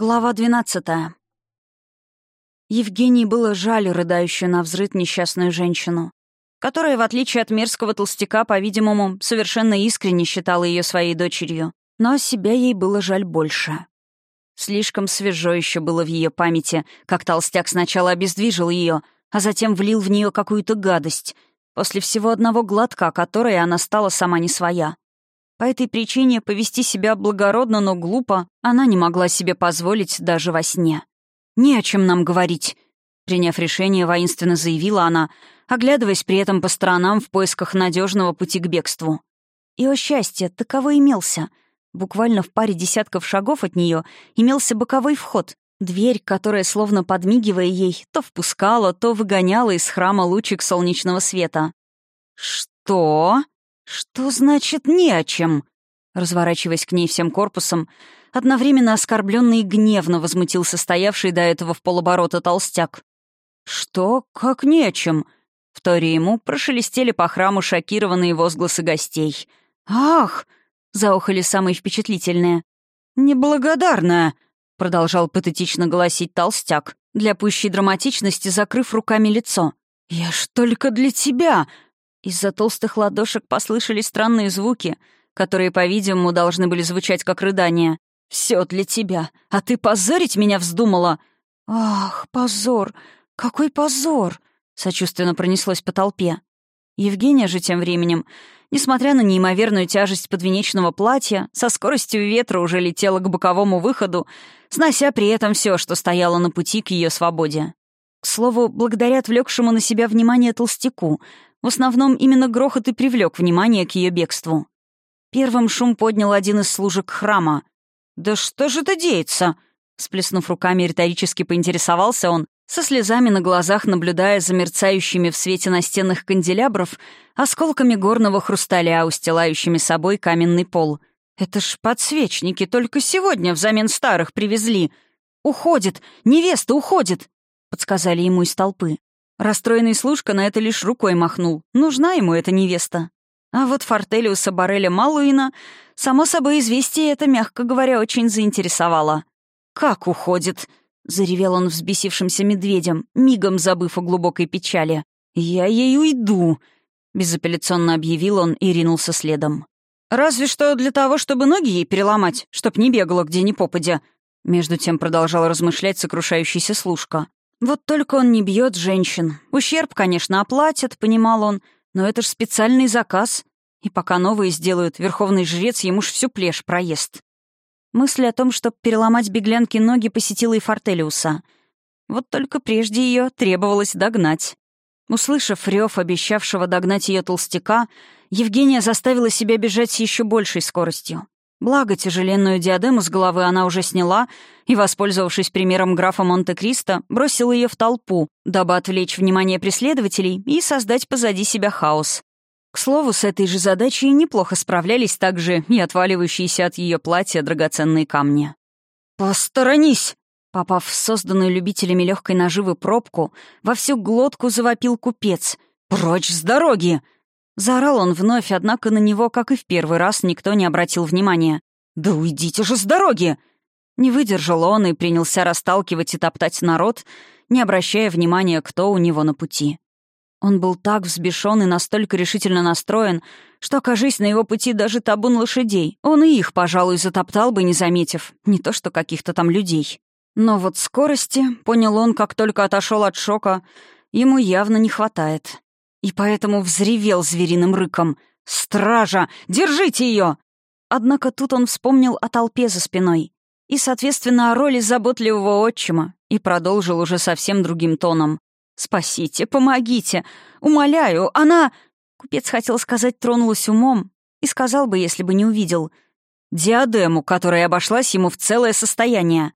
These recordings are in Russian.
Глава 12. Евгении было жаль рыдающую на взрыд несчастную женщину, которая, в отличие от мерзкого толстяка, по-видимому, совершенно искренне считала ее своей дочерью, но себя ей было жаль больше. Слишком свежо еще было в ее памяти, как толстяк сначала обездвижил ее, а затем влил в нее какую-то гадость, после всего одного глотка, которой она стала сама не своя. По этой причине повести себя благородно, но глупо она не могла себе позволить даже во сне. «Не о чем нам говорить», — приняв решение, воинственно заявила она, оглядываясь при этом по сторонам в поисках надежного пути к бегству. И, о счастье, таково имелся. Буквально в паре десятков шагов от нее имелся боковой вход, дверь, которая, словно подмигивая ей, то впускала, то выгоняла из храма лучик солнечного света. «Что?» «Что значит «не о чем»?» Разворачиваясь к ней всем корпусом, одновременно оскорбленный и гневно возмутился стоявший до этого в полоборота толстяк. «Что? Как не о чем?» В торе ему прошелестели по храму шокированные возгласы гостей. «Ах!» — заохали самые впечатлительные. «Неблагодарная!» — продолжал патетично голосить толстяк, для пущей драматичности закрыв руками лицо. «Я ж только для тебя!» Из-за толстых ладошек послышались странные звуки, которые, по-видимому, должны были звучать как рыдания. «Все для тебя, а ты позорить меня вздумала!» «Ах, позор! Какой позор!» — сочувственно пронеслось по толпе. Евгения же тем временем, несмотря на неимоверную тяжесть подвенечного платья, со скоростью ветра уже летела к боковому выходу, снося при этом все, что стояло на пути к ее свободе. К слову, благодаря отвлекшему на себя внимание толстяку, в основном именно грохот и привлек внимание к ее бегству. Первым шум поднял один из служек храма. «Да что же это деется?» Сплеснув руками, риторически поинтересовался он, со слезами на глазах наблюдая за мерцающими в свете настенных канделябров осколками горного хрусталя, устилающими собой каменный пол. «Это ж подсвечники только сегодня взамен старых привезли. Уходит! Невеста уходит!» — подсказали ему из толпы. Расстроенный служка на это лишь рукой махнул. Нужна ему эта невеста. А вот Фортелиуса Барреля Малуина, само собой, известие это, мягко говоря, очень заинтересовало. «Как уходит?» — заревел он взбесившимся медведем, мигом забыв о глубокой печали. «Я ей уйду!» — безапелляционно объявил он и ринулся следом. «Разве что для того, чтобы ноги ей переломать, чтоб не бегала где ни попадя», — между тем продолжал размышлять сокрушающийся служка. Вот только он не бьет женщин. Ущерб, конечно, оплатят, понимал он, но это ж специальный заказ. И пока новые сделают, верховный жрец ему ж всю плешь проест. Мысль о том, чтобы переломать беглянке ноги, посетила и Фортелиуса. Вот только прежде ее требовалось догнать. Услышав рев, обещавшего догнать ее толстяка, Евгения заставила себя бежать с еще большей скоростью. Благо, тяжеленную диадему с головы она уже сняла и, воспользовавшись примером графа Монте-Кристо, бросила ее в толпу, дабы отвлечь внимание преследователей и создать позади себя хаос. К слову, с этой же задачей неплохо справлялись также и отваливающиеся от ее платья драгоценные камни. «Посторонись!» Попав в созданную любителями легкой наживы пробку, во всю глотку завопил купец. «Прочь с дороги!» Заорал он вновь, однако на него, как и в первый раз, никто не обратил внимания. «Да уйдите же с дороги!» Не выдержал он и принялся расталкивать и топтать народ, не обращая внимания, кто у него на пути. Он был так взбешен и настолько решительно настроен, что, окажись на его пути даже табун лошадей, он и их, пожалуй, затоптал бы, не заметив, не то что каких-то там людей. Но вот скорости, понял он, как только отошел от шока, ему явно не хватает и поэтому взревел звериным рыком. «Стража! Держите ее!» Однако тут он вспомнил о толпе за спиной и, соответственно, о роли заботливого отчима и продолжил уже совсем другим тоном. «Спасите, помогите! Умоляю, она...» Купец хотел сказать «тронулась умом» и сказал бы, если бы не увидел. Диадему, которая обошлась ему в целое состояние.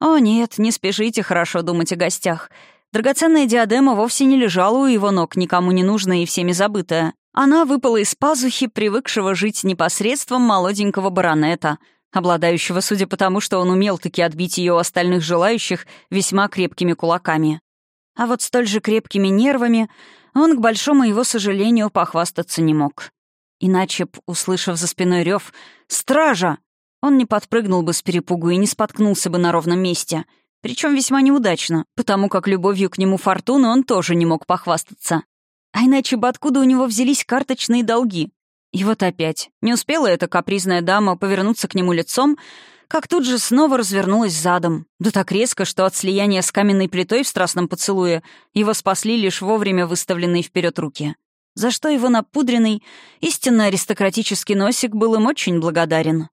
О нет, не спешите хорошо думать о гостях. Драгоценная диадема вовсе не лежала у его ног, никому не нужная и всеми забытая. Она выпала из пазухи, привыкшего жить непосредством молоденького баронета, обладающего, судя по тому, что он умел таки отбить ее у остальных желающих, весьма крепкими кулаками. А вот столь же крепкими нервами он, к большому его сожалению, похвастаться не мог. Иначе б, услышав за спиной рев «Стража!», Он не подпрыгнул бы с перепугу и не споткнулся бы на ровном месте. Причем весьма неудачно, потому как любовью к нему фортуны он тоже не мог похвастаться. А иначе бы откуда у него взялись карточные долги? И вот опять. Не успела эта капризная дама повернуться к нему лицом, как тут же снова развернулась задом. Да так резко, что от слияния с каменной плитой в страстном поцелуе его спасли лишь вовремя выставленные вперед руки. За что его напудренный, истинно аристократический носик был им очень благодарен.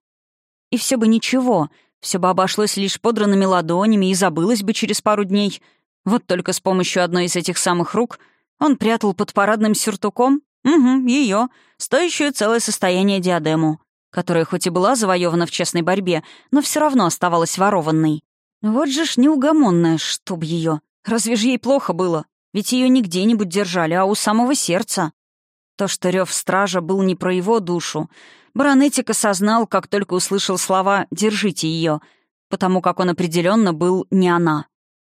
И все бы ничего, все бы обошлось лишь подранными ладонями и забылось бы через пару дней. Вот только с помощью одной из этих самых рук он прятал под парадным сюртуком, угу, ее, стоящую целое состояние диадему которая хоть и была завоевана в честной борьбе, но все равно оставалась ворованной. Вот же ж неугомонная, чтоб ее. Разве же ей плохо было? Ведь ее не где-нибудь держали, а у самого сердца. То, что рев стража был не про его душу, Баронетик осознал, как только услышал слова «держите ее», потому как он определенно был не она.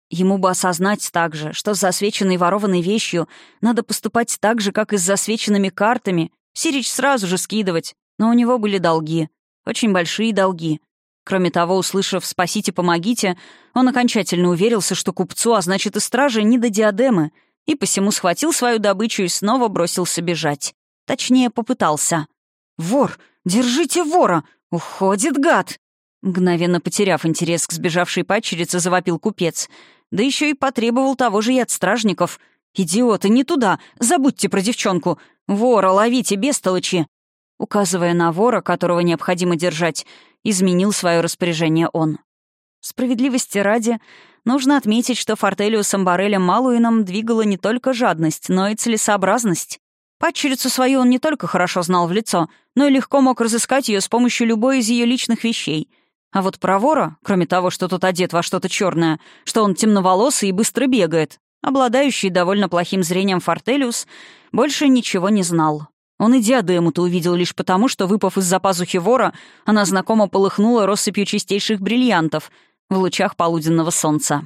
Ему бы осознать также, что с засвеченной ворованной вещью надо поступать так же, как и с засвеченными картами, Сирич сразу же скидывать, но у него были долги. Очень большие долги. Кроме того, услышав «спасите, помогите», он окончательно уверился, что купцу, а значит и страже, не до диадемы, и посему схватил свою добычу и снова бросился бежать. Точнее, попытался. «Вор! Держите вора! Уходит гад!» Мгновенно потеряв интерес к сбежавшей падчерице, завопил купец. Да еще и потребовал того же и от стражников. «Идиоты, не туда! Забудьте про девчонку! Вора ловите, бестолочи!» Указывая на вора, которого необходимо держать, изменил свое распоряжение он. Справедливости ради, нужно отметить, что Фортелио с Амбарелем Малуином двигала не только жадность, но и целесообразность. Падчерицу свою он не только хорошо знал в лицо, но и легко мог разыскать ее с помощью любой из ее личных вещей. А вот про вора, кроме того, что тот одет во что-то черное, что он темноволосый и быстро бегает, обладающий довольно плохим зрением Фортелиус, больше ничего не знал. Он и диадему-то увидел лишь потому, что, выпав из-за пазухи вора, она знакомо полыхнула россыпью чистейших бриллиантов в лучах полуденного солнца.